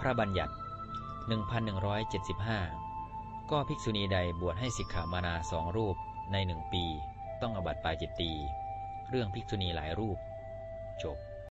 พระบัญญัติ 1175 ก็ภิกษุณีใดบวชให้สิกขามานาสองรูปในหนึ่งปี ต้องอบัติปาจิตตี เรื่องภิกษุณีหลายรูป จบ